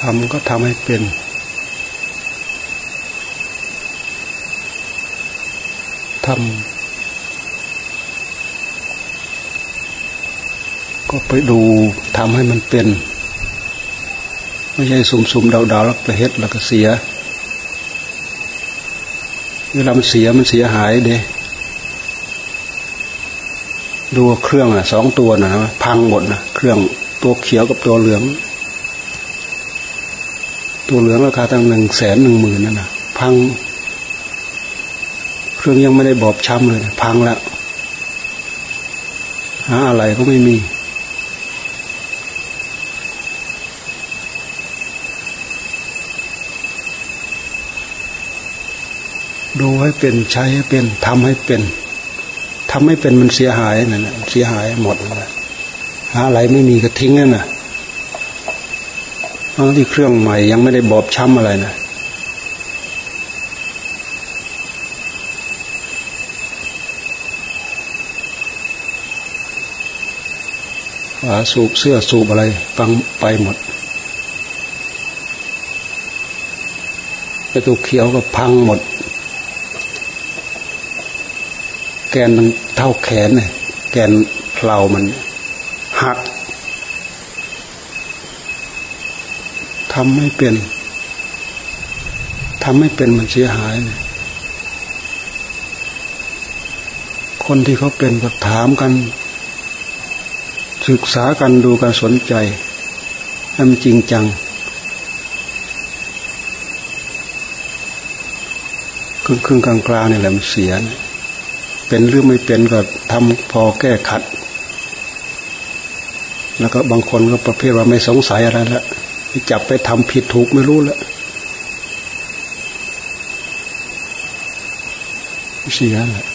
ทำก็ทำให้เป็น ทำ ก็ไปดูทำให้มันเป็น ไม่ใช่สุ่มๆเดาๆแล้วไปเฮ็ดแล้วก็เสีย เวลามันเสียมันเสียหายเด้ดูเครื่องอะสองตัวนะพังหมดนะเครื่องตัวเขียวกับตัวเหลือง ตัวเหลืองราคาตั้งหนึ่งแสนหนึ่งหมื่นนั่นนะพัง เครื่องยังไม่ได้บอบช้ำเลย พังแล้วหาอะไรก็ไม่มี ดูให้เป็นใช้ให้เป็นทำให้เป็นทำให้เป็นมันเสียหายนั่นแหละเสียหายหมดหาอะไรไม่มีก็ทิ้งนั่นน่ะ ทั้งที่เครื่องใหม่ยังไม่ได้บอบช้ำอะไรนะฝาสูบเสื้อสูบอะไรฟังไปหมดประตูเขียวก็พังหมด แกนมันเท่าแขนเนี่ยแกนเพลามันหัก ทำไม่เป็นทำไม่เป็นมันเสียหายเนี่ยคนที่เขาเป็นก็ถามกัน ศึกษากันดูกันสนใจให้มันจริงจัง ครึ่งครึ่งกลางกลางนี่แหละมันเสียเนี่ยเป็นหรือไม่เป็นก็ทำพอแก้ขัด แล้วก็บางคนก็ประเภทว่าไม่สงสัยอะไรแล้ว จับไปทำผิดถูกไม่รู้แล้วเสียแหละ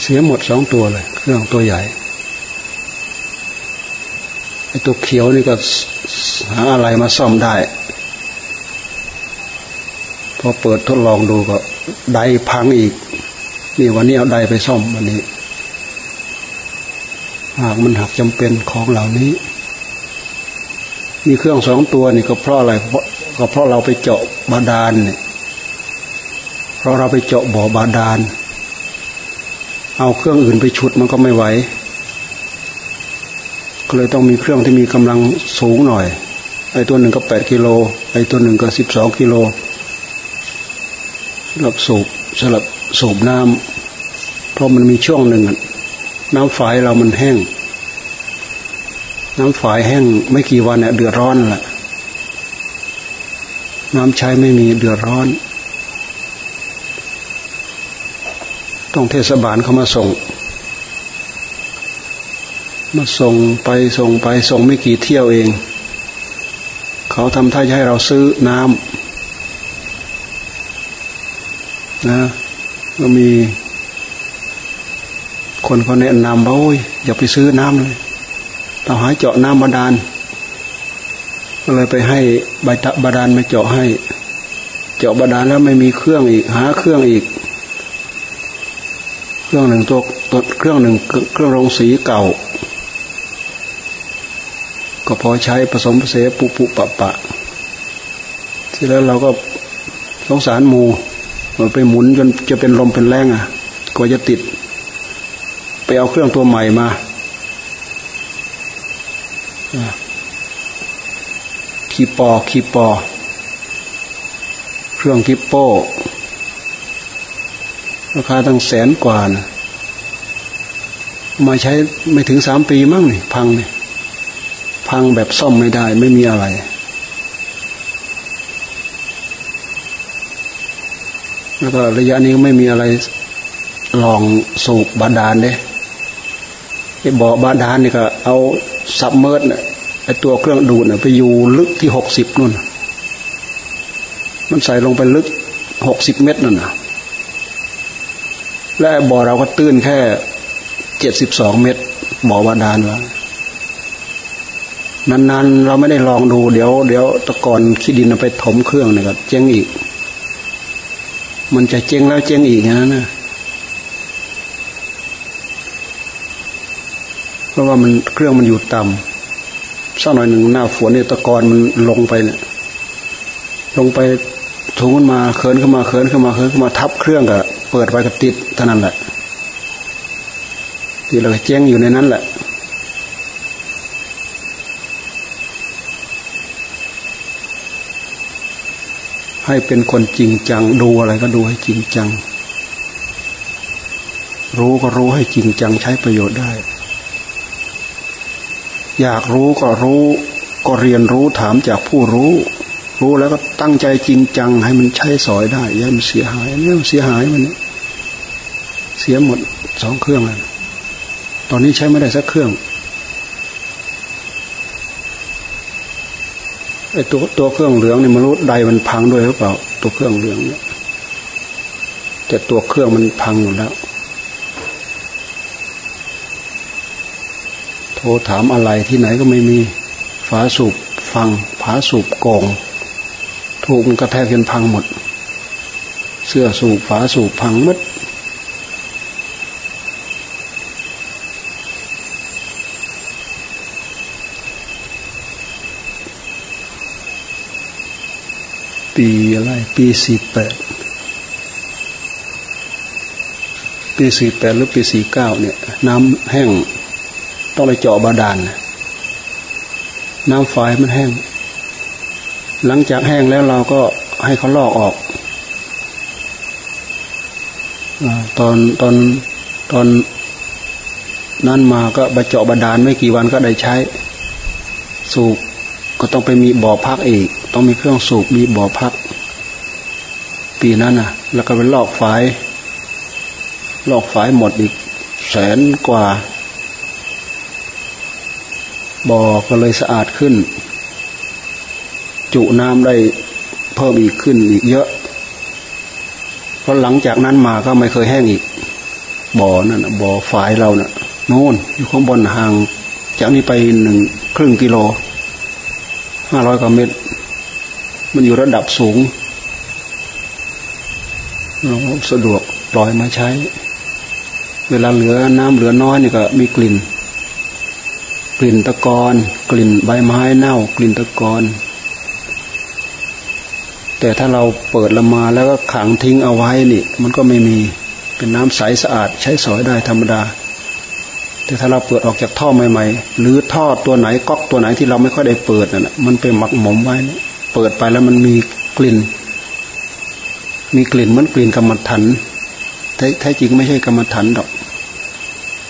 เสียหมดสองตัวเลย เครื่องตัวใหญ่ไอ้ตัวเขียวนี่ก็หาอะไรมาซ่อมได้ พอเปิดทดลองดูก็ ไดพังอีก นี่วันนี้เอาไดไปซ่อมวันนี้ หากมันหักจำเป็นของเหล่านี้ มีเครื่องสองตัวนี่ก็เพราะอะไรเพราะก็เพราะเราไปเจาะบาดาลเนี่ยเพราะเราไปเจาะบ่อบาดาล เอาเครื่องอื่นไปชุดมันก็ไม่ไหวก็เลยต้องมีเครื่องที่มีกำลังสูงหน่อย ไอ้ตัวหนึ่งก็แปดกิโล ไอ้ตัวหนึ่งก็สิบสองกิโลสลับสูบสลับสูบน้ำเพราะมันมีช่วงหนึ่ง น้ำฝายเรามันแห้ง น้ำฝายแห้งไม่กี่วันเนี่ยเดือดร้อนแหละน้ำใช้ไม่มีเดือดร้อน ต้องเทศบาลเข้ามาส่ง มาส่งไปส่งไปส่งไม่กี่เที่ยวเอง เขาทำท่าจะให้เราซื้อน้ำนะก็มี คนเขาแนะนำว่าโอ้ยอย่าไปซื้อน้ำเลยเราหาเจาะน้ำบาดาลก็เลยไปให้ใบตะบาดาลมาเจาะให้ เจาะบาดาลแล้วไม่มีเครื่องอีก หาเครื่องอีก เครื่องหนึ่งตัวตัวเครื่องหนึ่งเครื่องโรงสีเก่า ก็พอใช้ผสมเสปุปุปะปะที่แล้วเราก็สงสารหมูมันไปหมุนจนจะเป็นลมเป็นแรงอะก็จะติด ไปเอาเครื่องตัวใหม่มาคีปอคีปอ เครื่องทิปโป้ราคาตั้งแสนกว่านะมาใช้ไม่ถึงสามปีมั้งนี่ พังนี่พังแบบซ่อมไม่ได้ ไม่มีอะไร แล้วก็ระยะนี้ก็ไม่มีอะไรลองสูบบาดาลเนี่ย บ่อบาดาลนี่ก็ เอา submerse เนี่ยไอ้ตัวเครื่องดูดเนี่ยไปอยู่ลึกที่หกสิบนู่น มันใส่ลงไปลึกหกสิบเมตรนั่นนะและบ่อเราก็ตื้นแค่เจ็ดสิบสองเมตร บ่อบาดาลวะนานๆเราไม่ได้ลองดูเดี๋ยวเดี๋ยวตะกอนขี้ดินไปถมเครื่องเนี่ยก็เจ๊งอีก มันจะเจ๊งแล้วเจ๊งอีกนะนะ เพราะว่ามันเครื่องมันอยู่ต่สักหน่อยหนึ่งหน้าฝนเนี่ยตะกอนมันลงไปเนี่ยลงไปถุงมันมาเขินขึ้นมาเขินขึ้นมาเขินขึ้นมาทับเครื่องกับเปิดไว้กับติดเท่านั้นแหละที่เราเจ๊งอยู่ในนั้นแหละ ให้เป็นคนจริงจัง ดูอะไรก็ดูให้จริงจัง รู้ก็รู้ให้จริงจังใช้ประโยชน์ได้ อยากรู้ก็รู้ ก็เรียนรู้ถามจากผู้รู้ รู้แล้วก็ตั้งใจจริงจัง ให้มันใช้สอยได้ย่ามันเสียหายเนี่ยมันเสียหายมันเสียหมดสองเครื่องเลยตอนนี้ใช้ไม่ได้สักเครื่องไอ้ตัวตัวเครื่องเหลืองเนี่ยมันรู้ใดมันพังด้วยหรือเปล่า ตัวเครื่องเหลืองเนี่ยแต่ตัวเครื่องมันพังหมดแล้ว โทรถามอะไรที่ไหนก็ไม่มีฝาสูบฟังฝาสูบกองถูกมันกระแทกจนพังหมด เสื้อสูบฝาสูบพังมดปีอะไร ปีสี่แปดปีสี่แปดหรือปีสี่เก้าเนี่ย น้ำแห้ง ต้องไปเจาะบาดาลน้ำฝายมันแห้ง หลังจากแห้งแล้วเราก็ให้เขาลอกออกตอนตอนตอนนั้นมาก็ไปเจาะบาดาลไม่กี่วันก็ได้ใช้ สูบก็ต้องไปมีบ่อพักอีก ต้องมีเครื่องสูบมีบ่อพัก ปีนั้นนะแล้วก็ไปลอกฝายลอกฝายหมดอีกแสนกว่า บ่อก็เลยสะอาดขึ้น จุน้ำได้เพิ่มอีกขึ้นอีกเยอะ เพราะหลังจากนั้นมาก็ไม่เคยแห้งอีก บ่อนั่นบ่อฝายเรานะ่ะโน่นอยู่ข้างบนห่างจากนี้ไปหนึ่งครึ่งกิโลห้าร้อยกว่าเมตร มันอยู่ระดับสูงเราสะดวกปล่อยมาใช้ เวลาเหลือน้ำเหลือน้อยนี่ก็มีกลิ่น กลิ่นตะกอนกลิ่นใบไม้เน่า กลิ่นตะกอนแต่ถ้าเราเปิดละมาแล้วก็ขังทิ้งเอาไว้นี่ มันก็ไม่มีเป็นน้ำใสสะอาด ใช้สอยได้ธรรมดา แต่ถ้าเราเปิดออกจากท่อใหม่ ๆ หรือท่อตัวไหนก๊อกตัวไหนที่เราไม่ค่อยได้เปิดน่ะมันเป็นหมักหมมไว้เนี่ยเปิดไปแล้วมันมีกลิ่น มีกลิ่นเหมือนกลิ่นกรรมฐานแท้จริงไม่ใช่กรรมฐานดอก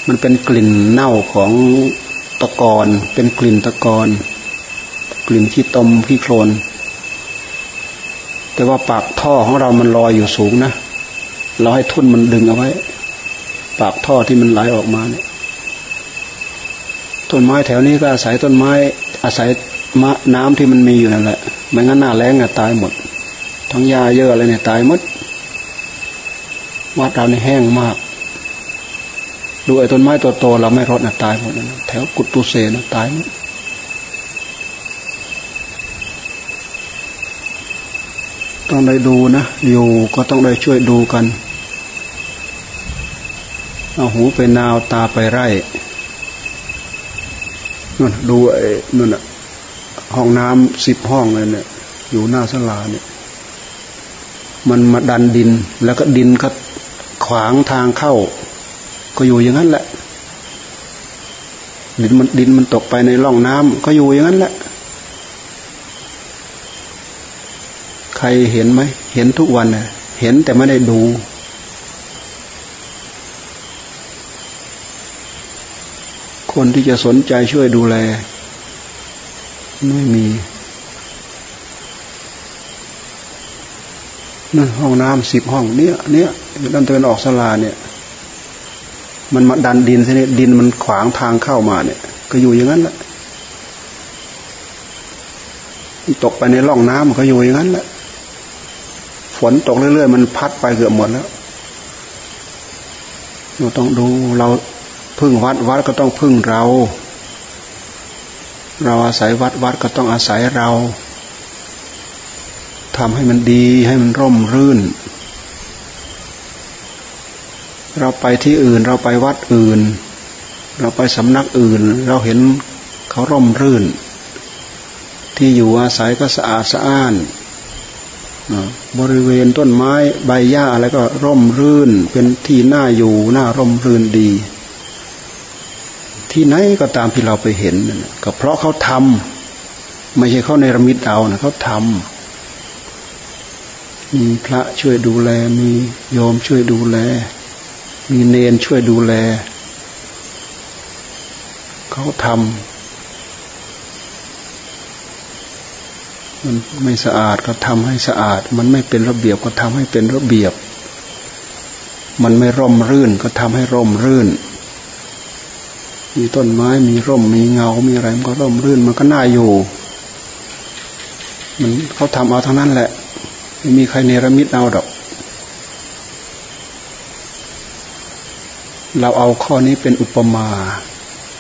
มันเป็นกลิ่นเน่าของ ตะกอนเป็นกลิ่นตะกอนกลิ่นขี้ตมขี้โคลนแต่ว่าปากท่อของเรามันลอยอยู่สูงนะเราให้ทุ่นมันดึงเอาไว้ ปากท่อที่มันไหลออกมาเนี่ยต้นไม้แถวนี้ก็อาศัยต้นไม้อาศัยมะน้ำที่มันมีอยู่นั่นแหละไม่งั้นหน้าแรงอะตายหมด ทั้งยาเยอะอะไรเนี่ยตายหมดวัดเราในแห้งมาก ดูไอ้ต้นไม้ตัวโตเราไม่รดนะตายหมดนะแถวกุตุเสนะตายหมดต้องได้ดูนะ อยู่ก็ต้องได้ช่วยดูกัน เอาหูไปนาวตาไปไร่นั่นดูไอ้นั่นอะห้องน้ำสิบห้องเลยเนี่ย อยู่หน้าสลาเนี่ย มันมาดันดิน แล้วก็ดินก็ขวางทางเข้า ก็อยู่อย่างนั้นแหละ ดินมันดินมันตกไปในร่องน้ำก็อยู่อย่างนั้นแหละ ใครเห็นไหม เห็นทุกวันเนี่ยเห็นแต่ไม่ได้ดู คนที่จะสนใจช่วยดูแล ไม่มีนั่นห้องน้ำสิบห้อง เนี้ยเนี้ยด้านตะวันออกสลาเนี่ย มันมาดันดินใช่ไหมดินมันขวางทางเข้ามาเนี่ย ก็อยู่อย่างนั้นแหละตกไปในร่องน้ำก็อยู่อย่างนั้นแหละฝนตกเรื่อยๆมันพัดไปเกือบหมดแล้วเราต้องดูเราพึ่งวัดวัดก็ต้องพึ่งเรา เราอาศัยวัดวัดก็ต้องอาศัยเราทำให้มันดีให้มันร่มรื่น เราไปที่อื่น เราไปวัดอื่น เราไปสำนักอื่น เราเห็นเขาร่มรื่น ที่อยู่อาศัยก็สะอาดสะอ้านบริเวณต้นไม้ใบหญ้าอะไรก็ร่มรื่น เป็นที่น่าอยู่น่าร่มรื่นดี ที่ไหนก็ตามที่เราไปเห็นก็เพราะเขาทำไม่ใช่เขาในรมิตเอานะเขาทำมีพระช่วยดูแลมีโยมช่วยดูแล มีเนนช่วยดูแล เขาทำมันไม่สะอาดก็ทำให้สะอาด มันไม่เป็นระเบียบก็ทำให้เป็นระเบียบ มันไม่ร่มรื่นก็ทำให้ร่มรื่น มีต้นไม้มีร่มมีเงา มีอะไรมันก็ร่มรื่น มันก็น่าอยู่ มันเขาทำเอาทั้งนั้นแหละ ไม่มีใครเนรมิตเอาดอก เราเอาข้อนี้เป็นอุปมา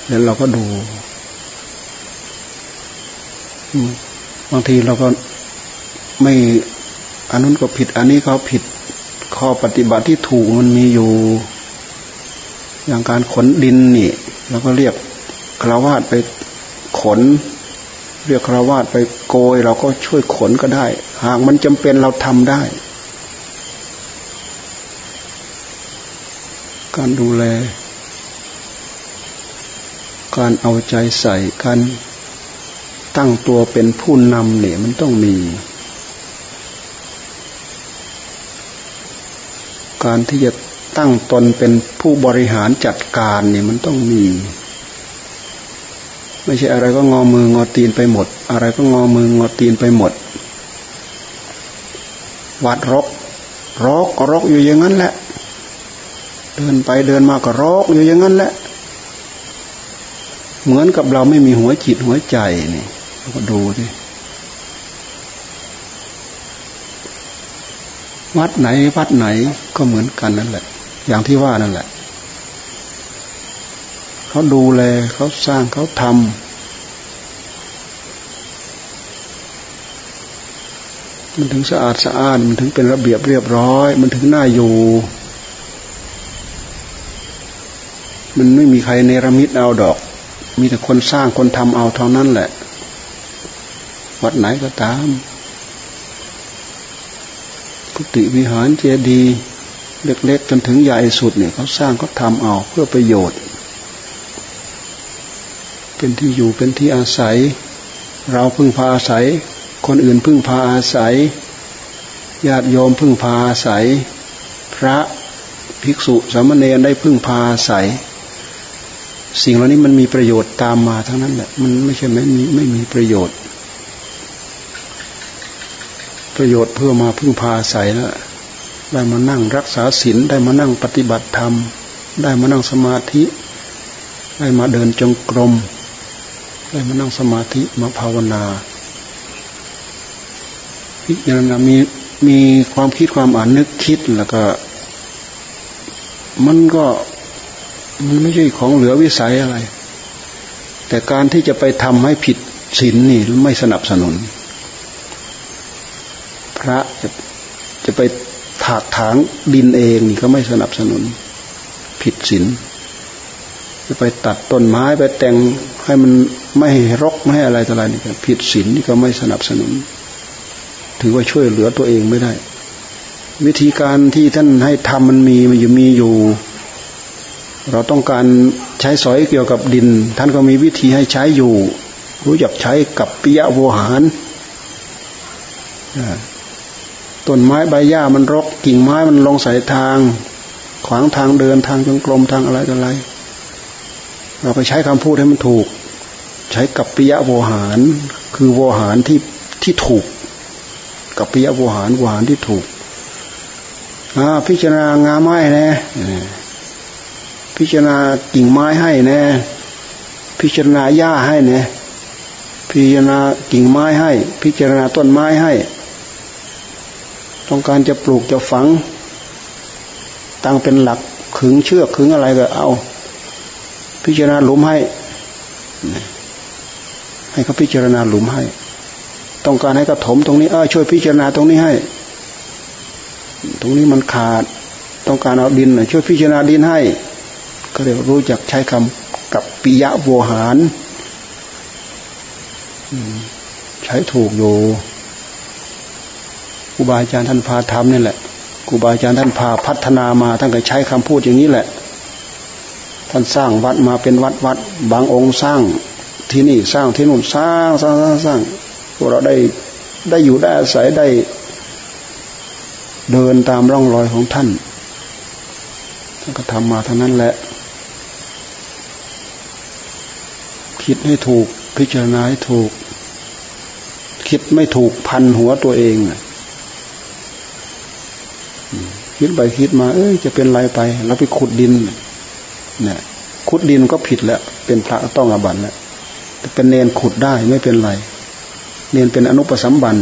แล้วเราก็ดูบางทีเราก็ไม่อันนั้นก็ผิด อันนี้ก็ผิดข้อปฏิบัติที่ถูกมันมีอยู่ อย่างการขนดินนี่เราก็เรียกคราวาสไปขน เรียกคราวาสไปโกย เราก็ช่วยขนก็ได้ หากมันจำเป็นเราทำได้ การดูแล การเอาใจใส่การตั้งตัวเป็นผู้นำเนี่ยมันต้องมี การที่จะตั้งตนเป็นผู้บริหารจัดการเนี่ยมันต้องมี ไม่ใช่อะไรก็งอมืองอตีนไปหมด อะไรก็งอมืองอตีนไปหมด วัดรกรกรกอยู่อย่างนั้นแหละ เดินไปเดินมาก็รกอยู่อย่างนั้นแหละ เหมือนกับเราไม่มีหัวจิตหัวใจนี่ก็ดูดิวัดไหนวัดไหนก็เหมือนกันนั่นแหละ อย่างที่ว่านั่นแหละ เขาดูแลเขาสร้างเขาทำมันถึงสะอาดสะอ้านมันถึงเป็นระเบียบเรียบร้อย มันถึงน่าอยู่ มันไม่มีใครเนรมิตเอาดอก มีแต่คนสร้างคนทำเอาเท่านั้นแหละ วัดไหนก็ตามกุฏิวิหารเจดีย์เล็กๆจนถึงใหญ่สุดเนี่ยเขาสร้างเขาทำเอาเพื่อประโยชน์ เป็นที่อยู่เป็นที่อาศัย เราพึ่งพาอาศัย คนอื่นพึ่งพาอาศัยญาติโยมพึ่งพาอาศัย พระภิกษุสามเณรได้พึ่งพาอาศัย สิ่งเหล่านี้มันมีประโยชน์ตามมาทั้งนั้นแหละ มันไม่ใช่ไม่มีไม่มีประโยชน์ ประโยชน์เพื่อมาพึ่งพาใส่แล้วได้มานั่งรักษาศีลได้มานั่งปฏิบัติธรรม ได้มานั่งสมาธิ ได้มาเดินจงกรม ได้มานั่งสมาธิมาภาวนาพิจารณามีมีความคิดความอ่านนึกคิดแล้วก็ มันก็ มันไม่ใช่ของเหลือวิสัยอะไร แต่การที่จะไปทำให้ผิดศีลนี่ไม่สนับสนุน พระจะจะไปถากถางดินเองนี่ก็ไม่สนับสนุน ผิดศีลจะไปตัดต้นไม้ไปแต่งให้มันไม่รกไม่อะไรต่ออะไรนี่ก็ผิดศีลนี่ก็ไม่สนับสนุน ถือว่าช่วยเหลือตัวเองไม่ได้ วิธีการที่ท่านให้ทำมันมีมันอยู่มีอยู่ เราต้องการใช้สอยเกี่ยวกับดิน ท่านก็มีวิธีให้ใช้อยู่ รู้จักใช้กับปิยะโวหารต้นไม้ใบหญ้ามันรก กิ่งไม้มันลงใส่ทาง ขวางทางเดินทางจงกรมทางอะไรต่ออะไร เราไปใช้คำพูดให้มันถูก ใช้กับปิยะโวหาร คือโวหารที่ที่ถูก กับปิยะโวหารโวหารที่ถูกพิจารณางาไม้น่ พิจารณากิ่งไม้ให้แน่พิจารณาหญ้าให้แน่พิจารณากิ่งไม้ให้ พิจารณาต้นไม้ให้ ต้องการจะปลูกจะฝัง ตั้งเป็นหลักขึงเชือกขึงอะไรก็เอา พิจารณาหลุมให้ ให้เขาพิจารณาหลุมให้ ต้องการให้กระถมตรงนี้เออช่วยพิจารณาตรงนี้ให้ ตรงนี้มันขาด ต้องการเอาดินช่วยพิจารณาดินให้ ก็เรียกรู้จักใช้คำกับปิยะโวหารใช้ถูกอยู่ครูบาอาจารย์ท่านพาทำนี่แหละครูบาอาจารย์ท่านพาพัฒนามาท่านก็ใช้คำพูดอย่างนี้แหละ ท่านสร้างวัดมาเป็นวัดวัดบางองค์สร้างที่นี่สร้างที่นู่นสร้างสร้างสร้างสร้างพวกเราได้ได้อยู่ได้อาศัยได้ เดินตามร่องรอยของท่านท่านก็ทำมาทั้งนั้นแหละ คิดให้ถูก พิจารณาให้ถูก คิดไม่ถูกพันหัวตัวเองคิดไปคิดมา เอ้ยจะเป็นไรไป แล้วไปขุดดินเนี่ยขุดดินก็ผิดแล้ว เป็นพระต้องอาบัติแล้วแต่เป็นเนนขุดได้ไม่เป็นไร เนนเป็นอนุปสัมบัน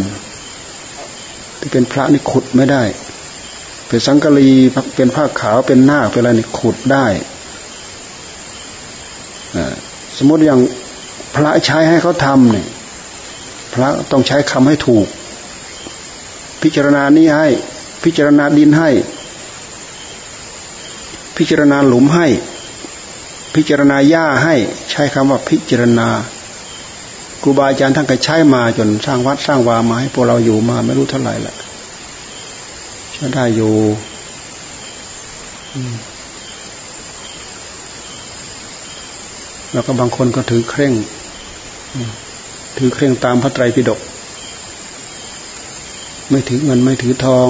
ที่เป็นพระนี่ขุดไม่ได้ เป็นสังกะรีเป็นผ้าขาวเป็นหน้าเป็นอะไรนี่ขุดได้ สมมติอย่างพระใช้ให้เขาทำเนี่ยพระต้องใช้คำให้ถูก พิจารณานี้ให้ พิจารณาดินให้ พิจารณาหลุมให้ พิจารณาหญ้าให้ ใช้คำว่าพิจารณาครูบาอาจารย์ท่านก็ใช้มาจนสร้างวัดสร้างวามาให้พวกเราอยู่มาไม่รู้เท่าไหร่ละใช้ได้อยู่ แล้วก็บางคนก็ถือเคร่ง ถือเคร่งตามพระไตรปิฎกไม่ถือเงินไม่ถือทอง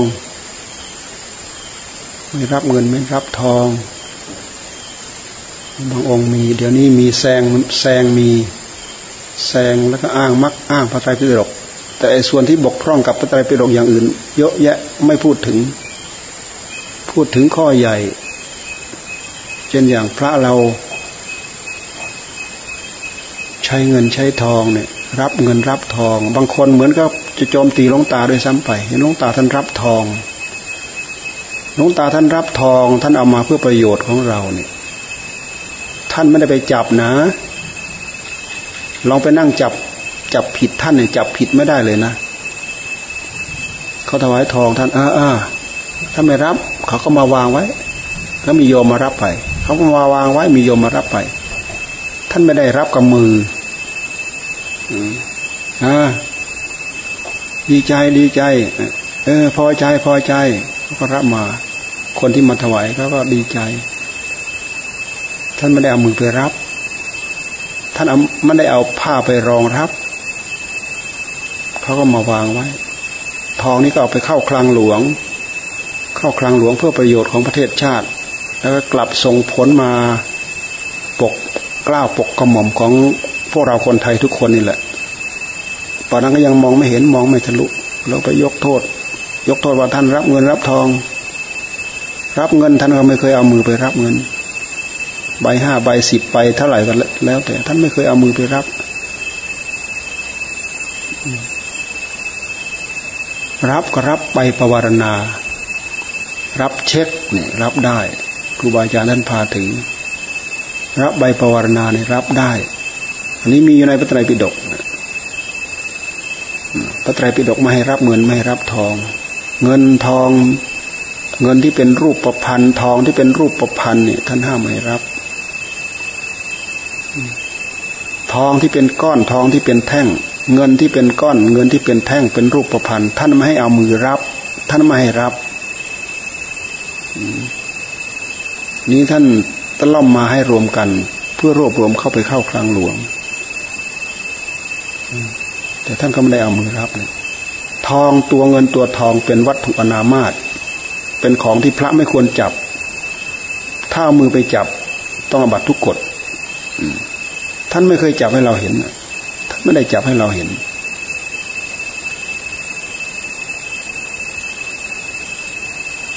ไม่รับเงินไม่รับทอง บางองค์มี เดี๋ยวนี้มีแซงแซงมีแซงแล้วก็อ้างมักอ้างพระไตรปิฎกแต่ส่วนที่บกพร่องกับพระไตรปิฎกอย่างอื่น เยอะแยะไม่พูดถึง พูดถึงข้อใหญ่ เช่นอย่างพระเรา ช้เงินใช้ทองเนี่ย รับเงินรับทอง บางคนเหมือนกับจะโจมตีลงตาด้วยซ้ำไปเห็นลงตาท่านรับทองลงตาท่านรับทองท่านเอามาเพื่อประโยชน์ของเราเนี่ย ท่านไม่ได้ไปจับนะ ลองไปนั่งจับจับผิดท่านเนี่ยจับผิดไม่ได้เลยนะเขาถวายทองท่านอ่าอ่าถ้าไม่รับ เขาก็มาวางไว้ แล้วมีโยมมารับไป เขาก็มาวางไว้มีโยมมารับไป ท่านไม่ได้รับกับมือ อ่าดีใจดีใจ เออ พอใจพอใจเขาก็รับมา คนที่มาถวายเขาก็ดีใจ ท่านไม่ได้เอามือไปรับ ท่านไม่ได้เอาผ้าไปรองรับเขาก็มาวางไว้ ทองนี้ก็เอาไปเข้าคลังหลวง เข้าคลังหลวงเพื่อประโยชน์ของประเทศชาติ แล้วก็กลับส่งผลมาปกกล้าวปกกระหม่อมของ พวกเราคนไทยทุกคนนี่แหละตอนนั้นก็ยังมองไม่เห็นมองไม่ทะลุเราไปยกโทษ ยกโทษว่าท่านรับเงินรับทอง รับเงินท่านก็ไม่เคยเอามือไปรับเงิน ใบห้าใบสิบใบเท่าไหร่ก็แล้ว แต่ท่านไม่เคยเอามือไปรับรับก็รับใบประวารณา รับเช็คเนี่ยรับได้ครูบาอาจารย์ท่านพาถึง รับใบประวารณาเนี่ยรับได้ อันนี้มีอยู่ในพระไตรปิฎกพระไตรปิฎกไม่ให้รับเงินไม่ให้รับทอง เงินทอง เงินที่เป็นรูปประพันธ์ทองที่เป็นรูปประพันธ์เนี่ยท่านห้ามไม่รับ ทองที่เป็นก้อนทองที่เป็นแท่ง เงินที่เป็นก้อน เงินที่เป็นแท่งเป็นรูปประพันธ์ท่านไม่ให้เอามือรับ ท่านไม่ให้รับนี้ท่านตะล่อมมาให้รวมกัน เพื่อรวบรวมเข้าไปเข้าคลังหลวง แต่ท่านก็ไม่ได้เอามือรับเลยทองตัวเงินตัวทองเป็นวัตถุอนามาตเป็นของที่พระไม่ควรจับ ถ้าเอามือไปจับต้องอบัตทุกกฎท่านไม่เคยจับให้เราเห็นท่านไม่ได้จับให้เราเห็น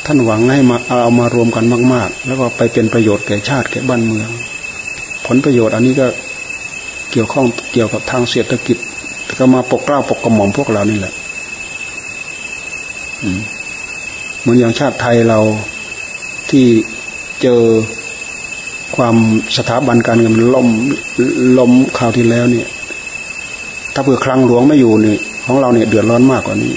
ท่านหวังให้มาเอามารวมกันมาก ๆ แล้วก็ไปเป็นประโยชน์แก่ชาติแก่บ้านเมือง ผลประโยชน์อันนี้ก็ เกี่ยวข้องเกี่ยวกับทางเศรษฐกิจก็มาปกเกล้าปกกระหม่อมพวกเรานี่แหละเหมือนอย่างชาติไทยเราที่เจอความสถาบันการเงินล้มล้มคราวที่แล้วเนี่ย ถ้าเผื่อคลังหลวงไม่อยู่นี่ของเราเนี่ยเดือดร้อนมากกว่านี้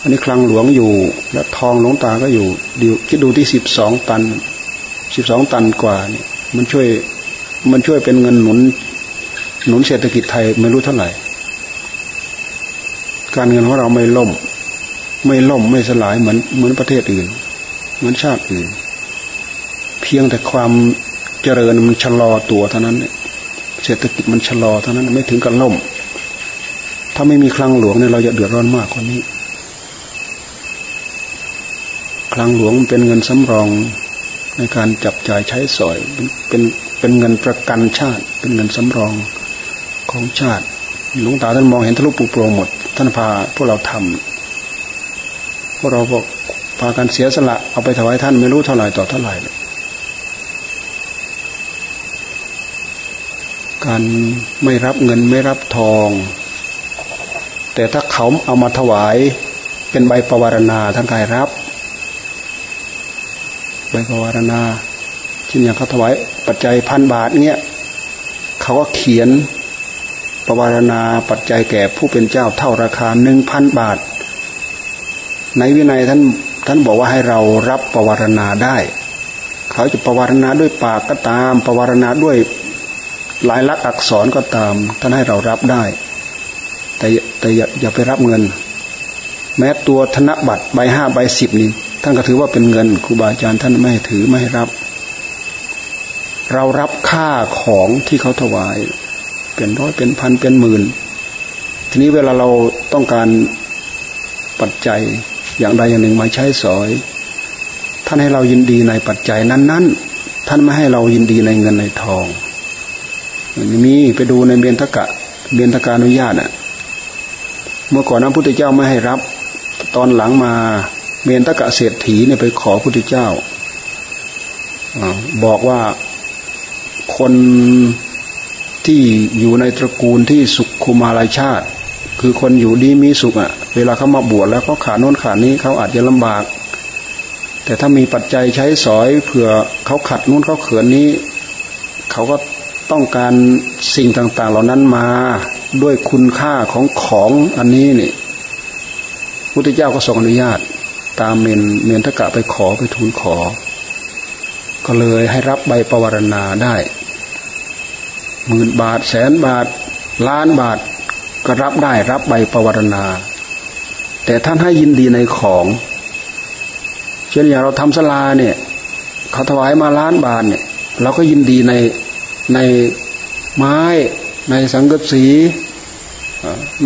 อันนี้คลังหลวงอยู่ และทองหลวงตาก็อยู่ดูคิดดูที่สิบสองตันสิบสองตันกว่าเนี่ย มันช่วย มันช่วยเป็นเงินหนุน หนุนเศรษฐกิจไทยไม่รู้เท่าไหร่ การเงินของเราไม่ล่ม ไม่ล่มไม่สลายเหมือนเหมือนประเทศอื่น เหมือนชาติอื่น เพียงแต่ความเจริญมันชะลอตัวเท่านั้น เศรษฐกิจมันชะลอเท่านั้นไม่ถึงกับล่ม ถ้าไม่มีคลังหลวงเนี่ยเราจะเดือดร้อนมากกว่านี้ คลังหลวงเป็นเงินสำรองในการจับจ่ายใช้สอยเป็น เป็นเงินประกันชาติ เป็นเงินสำรองของชาติหลวงตาท่านมองเห็นทะลุปูโปรงหมด ท่านพาพวกเราทำพวกเราบอกพากันเสียสละเอาไปถวายท่านไม่รู้เท่าไหร่ต่อเท่าไหร่การไม่รับเงินไม่รับทอง แต่ถ้าเขาเอามาถวาย เป็นใบปวารณาท่านกายรับ ใบปวารณาเช่นอย่างเขาถวาย ปัจจัยพันบาทเนี้ยเขาก็เขียนปวารณาปัจจัยแก่ผู้เป็นเจ้าเท่าราคาหนึ่งพันบาท ในวินัยท่านท่านบอกว่าให้เรารับปวารณาได้ เขาจะปวารณาด้วยปากก็ตามปวารณาด้วยลายลักษณ์อักษรก็ตาม ท่านให้เรารับได้ แต่แต่อย่าอย่าไปรับเงิน แม้ตัวธนบัตรใบห้าใบสิบนี่ท่านก็ถือว่าเป็นเงินครูบาอาจารย์ท่านไม่ให้ถือไม่ให้รับ เรารับค่าของที่เขาถวาย เป็นร้อยเป็นพันเป็นหมื่น ทีนี้เวลาเราต้องการปัจจัยอย่างใดอย่างหนึ่งมาใช้สอย ท่านให้เรายินดีในปัจจัยนั้นๆ ท่านไม่ให้เรายินดีในเงินในทองมีไปดูในเบียนทกะเบียนทกานุญาตอะ เมื่อก่อนนั้นพุทธเจ้าไม่ให้รับ ตอนหลังมาเบียนทกะเศรษฐีเนี่ยไปขอพุทธเจ้าอบอกว่า คนที่อยู่ในตระกูลที่สุขุมาลายชาติ คือคนอยู่ดีมีสุขอะ เวลาเขามาบวชแล้วเขาขาโน้นขานี้เขาอาจจะลำบาก แต่ถ้ามีปัจจัยใช้สอยเผื่อเขาขัดนู้นเขาเขินนี้ เขาก็ต้องการสิ่งต่าง ๆ เหล่านั้นมาด้วยคุณค่าของของอันนี้นี่พุทธเจ้าก็ทรงอนุญาต ตามเมนเมนทกะไปขอไปทูลขอ ก็เลยให้รับใบปวารณาได้ หมื่นบาท แสนบาท ล้านบาทก็รับได้รับใบปวารณา แต่ท่านให้ยินดีในของเช่นอย่างเราทำสลาเนี่ยเขาถวายมาล้านบาทเนี่ย เราก็ยินดีในในไม้ ในสังกสี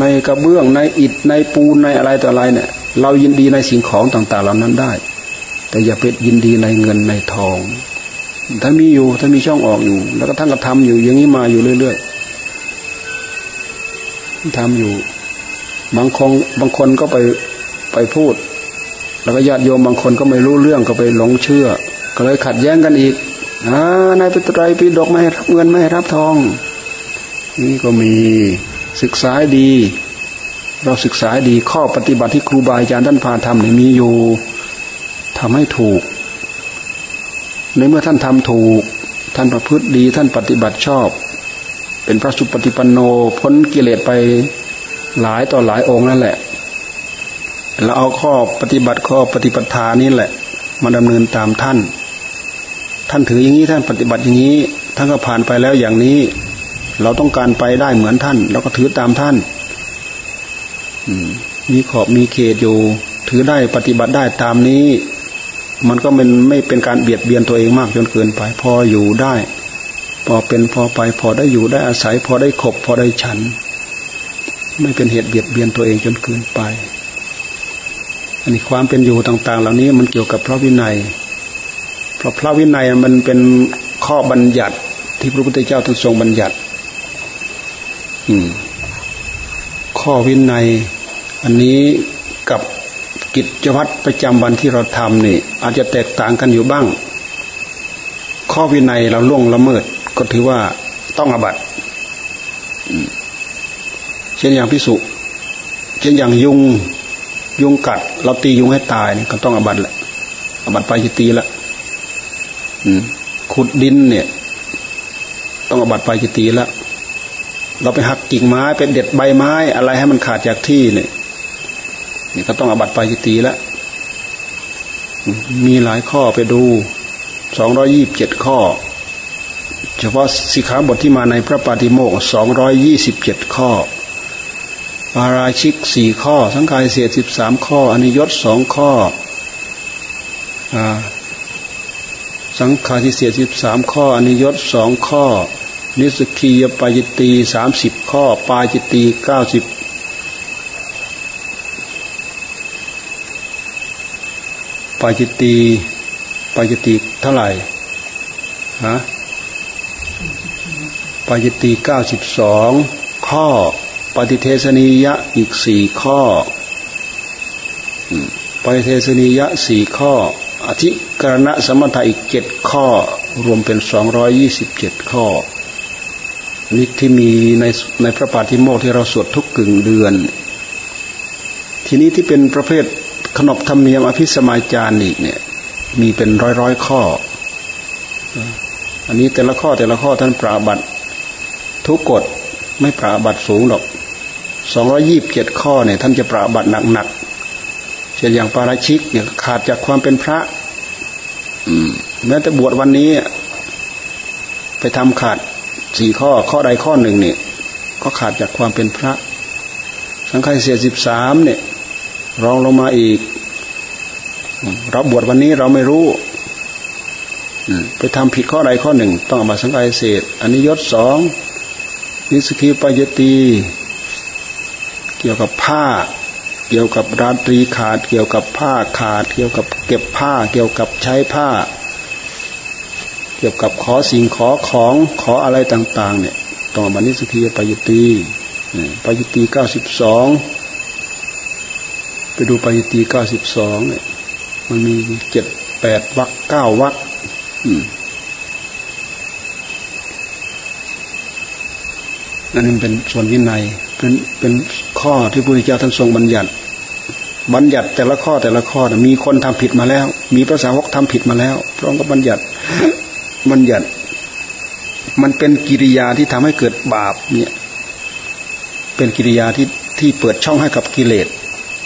ในกระเบื้องในอิฐในปูนในอะไรต่ออะไรเนี่ย เรายินดีในสิ่งของต่าง ๆ เหล่านั้นได้ แต่อย่าไปยินดีในเงินในทอง ถ้ามีอยู่ถ้ามีช่องออกอยู่ แล้วก็ท่านก็ทำอยู่อย่างนี้มาอยู่เรื่อยๆทำอยู่ บางคนบางคนก็ไปไปพูด แล้วก็ญาติโยมบางคนก็ไม่รู้เรื่องก็ไปหลงเชื่อ ก็เลยขัดแย้งกันอีกอ่านายปิตรายปีดกไม่ให้รับเงินไม่ให้รับทอง นี่ก็มีศึกษาดี เราศึกษาดีข้อปฏิบัติที่ครูบาอาจารย์ท่านพาทำเนี่ยมีอยู่ทำให้ถูก ในเมื่อท่านทำถูก ท่านประพฤติดี ท่านปฏิบัติชอบ เป็นพระสุปฏิปันโนพ้นกิเลสไปหลายต่อหลายองค์นั่นแหละเราเอาข้อปฏิบัติข้อปฏิปทานี้แหละ มาดำเนินตามท่าน ท่านถืออย่างนี้ท่านปฏิบัติอย่างนี้ ท่านก็ผ่านไปแล้วอย่างนี้ เราต้องการไปได้เหมือนท่าน เราก็ถือตามท่านมีขอบมีเขตอยู่ ถือได้ปฏิบัติได้ตามนี้ มันก็เป็นไม่เป็นการเบียดเบียนตัวเองมากจนเกินไป พออยู่ได้ พอเป็นพอไป พอได้อยู่ได้อาศัย พอได้ขบ พอได้ฉัน ไม่เป็นเหตุเบียดเบียนตัวเองจนเกินไป อันนี้ความเป็นอยู่ต่าง ๆ เหล่านี้มันเกี่ยวกับพระวินัย เพราะพระวินัยมันเป็นข้อบัญญัติที่พระพุทธเจ้าท่านทรงบัญญัติ อืม ข้อวินัย อันนี้ กิจวัตรประจำวันที่เราทำนี่ อาจจะแตกต่างกันอยู่บ้าง ข้อวินัยเราล่วงละเมิด ก็ถือว่าต้องอบัตเช่นอย่างพิสุเช่นอย่างยุงยุงกัด เราตียุงให้ตายนี่ก็ต้องอบัตแหละอบัตไปจะตีละขุดดินเนี่ย ต้องอบัตไปจะตีละเราไปหักกิ่งไม้ไปเด็ดใบไม้ อะไรให้มันขาดจากที่เนี่ย นี่ก็ต้องอบัตปาจิตีแล้วมีหลายข้อไปดูสองร้อยี่บเจ็ดข้อ เฉพาะสิขาบทที่มาในพระปาติโมกสองร้อยยี่สิบเจ็ดข้อปาราชิกสี่ข้อ สังกายเสียสิบสามข้อ อนิยตสองข้ออสังขารที่เสียสิบสามข้อ อนิยตสองข้อ นิสกียปายตีสามสิบข้อ ปาจิตีเก้าสิบ ปาจิตีปาจิตีเท่าไหร่ฮะปาจิตีเก้าสิบสองข้อ ปฏิเทศนียะอีกสี่ข้อปฏิเทศนียะสี่ข้อ อธิกรณะสมถะอีกเจ็ดข้อ รวมเป็นสองร้อยยี่สิบเจ็ดข้อนี่ที่มีในในพระปาฏิโมกที่เราสวดทุกกึ่งเดือน ทีนี้ที่เป็นประเภท ขนบธรรมเนียมอภิสมัยจารย์อีกเนี่ย มีเป็นร้อยร้อยข้อ อันนี้แต่ละข้อแต่ละข้อท่านปราบัตทุกกฎไม่ปราบัตสูงหรอกสองร้อยี่บเจ็ดข้อเนี่ยท่านจะปราบัตหนักๆเช่นอย่างปาราชิกเนี่ยขาดจากความเป็นพระอืมแม้แต่บวชวันนี้ ไปทำขาดสี่ข้อข้อใดข้อหนึ่งเนี่ย ก็ขาดจากความเป็นพระ สังฆเสียสิบสามเนี่ย รองลงมาอีก เราบวชวันนี้เราไม่รู้ไปทำผิดข้อใดข้อหนึ่ง ต้องมาสังกายเศษอันนี้ยศสองนิสกีปายตี เกี่ยวกับผ้า เกี่ยวกับราตรีขาด เกี่ยวกับผ้าขาด เกี่ยวกับเก็บผ้า เกี่ยวกับใช้ผ้า เกี่ยวกับขอสิ่งขอของขออะไรต่าง ๆ เนี่ยต้องมานิสกีปายตีปายตีเก้าสิบสอง ไปดูปายตีเก้าสิบสองเนี่ยมันมีเจ็ดแปดวักเก้าวักนั่นเป็นส่วนวินัยเป็นเป็นข้อที่พระพุทธเจ้าท่านทรงบัญญัติ บัญญัติแต่ละข้อแต่ละข้อนะมีคนทำผิดมาแล้ว มีพระสาวกทำผิดมาแล้วพระองค์ก็บัญญัติบัญญัติ มันเป็นกิริยาที่ทำให้เกิดบาปเนี่ย เป็นกิริยาที่ที่เปิดช่องให้กับกิเลส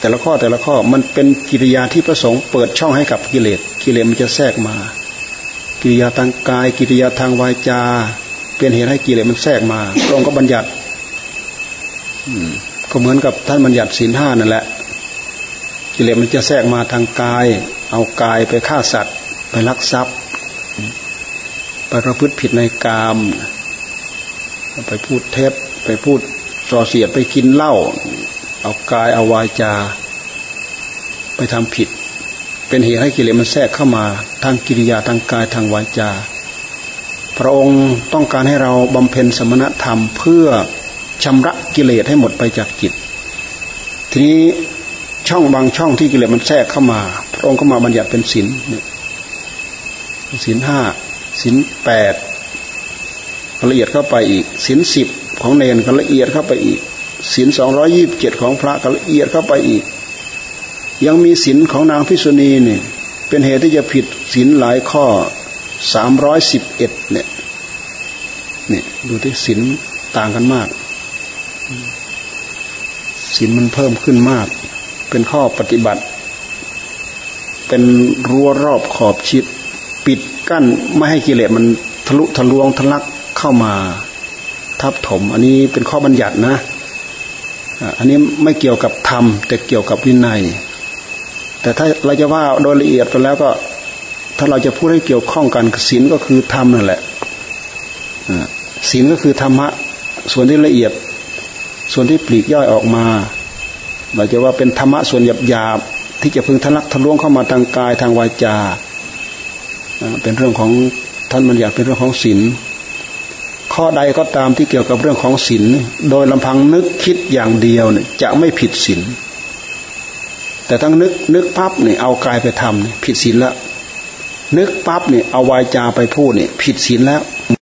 แต่ละข้อแต่ละข้อมันเป็นกิริยาที่ประสงค์เปิดช่องให้กับกิเลสกิเลสมันจะแทรกมา กิริยาทางกาย กิริยาทางวาจา เป็นเหตุให้กิเลสมันแทรกมาพระองค์ก็บัญญัติก็เหมือนกับท่านบัญญัติศีลห้านั่นแหละ กิเลสมันจะแทรกมาทางกาย เอากายไปฆ่าสัตว์ ไปลักทรัพย์ไปประพฤติผิดในกาม ไปพูดเท็จไปพูดส่อเสียดไปกินเหล้า เอากายเอาวาจา ไปทำผิด เป็นเหตุให้กิเลสมันแทรกเข้ามาทางกิริยาทางกายทางวาจา พระองค์ต้องการให้เราบำเพ็ญสมณธรรมเพื่อชำระกิเลสให้หมดไปจากจิต ทีนี้ช่องบางช่องที่กิเลสมันแทรกเข้ามา พระองค์ก็มาบัญญัติเป็นศีลศีลห้าศีลแปดละเอียดเข้าไปอีกศีลสิบของเนนก็ละเอียดเข้าไปอีก ศีลสองร้อยี่บเจ็ดของพระก็ละเอียดเข้าไปอีก ยังมีศีลของนางพิษุณีเนี่ยเป็นเหตุที่จะผิดศีลหลายข้อสามร้อยสิบเอ็ดเนี่ยเนี่ยดูที่ศีลต่างกันมากศีลมันเพิ่มขึ้นมาก เป็นข้อปฏิบัติ เป็นรั้วรอบขอบชิด ปิดกั้นไม่ให้กิเลสมันทะลุทะลวงทะลักเข้ามาทับถม อันนี้เป็นข้อบัญญัตินะ อันนี้ไม่เกี่ยวกับธรรม แต่เกี่ยวกับวินัย แต่ถ้าเราจะว่าโดยละเอียดไปแล้วก็ ถ้าเราจะพูดให้เกี่ยวข้องกันศีลก็คือธรรมนั่นแหละศีลก็คือธรรมะ ส่วนที่ละเอียด ส่วนที่ปลีกย่อยออกมา เราจะว่าเป็นธรรมะส่วนหยาบๆที่จะพึงทะลักทะลวงเข้ามาทางกายทางวาจาเป็นเรื่องของท่านมันอยากเป็นเรื่องของศีล ข้อใดก็ตามที่เกี่ยวกับเรื่องของศีลโดยลำพังนึกคิดอย่างเดียวเนี่ยจะไม่ผิดศีลแต่ทั้งนึกนึกปั๊บเนี่ยเอากายไปทำเนี่ยผิดศีลแล้วนึกปั๊บเนี่ยเอาวายจาไปพูดเนี่ยผิดศีลแล้ว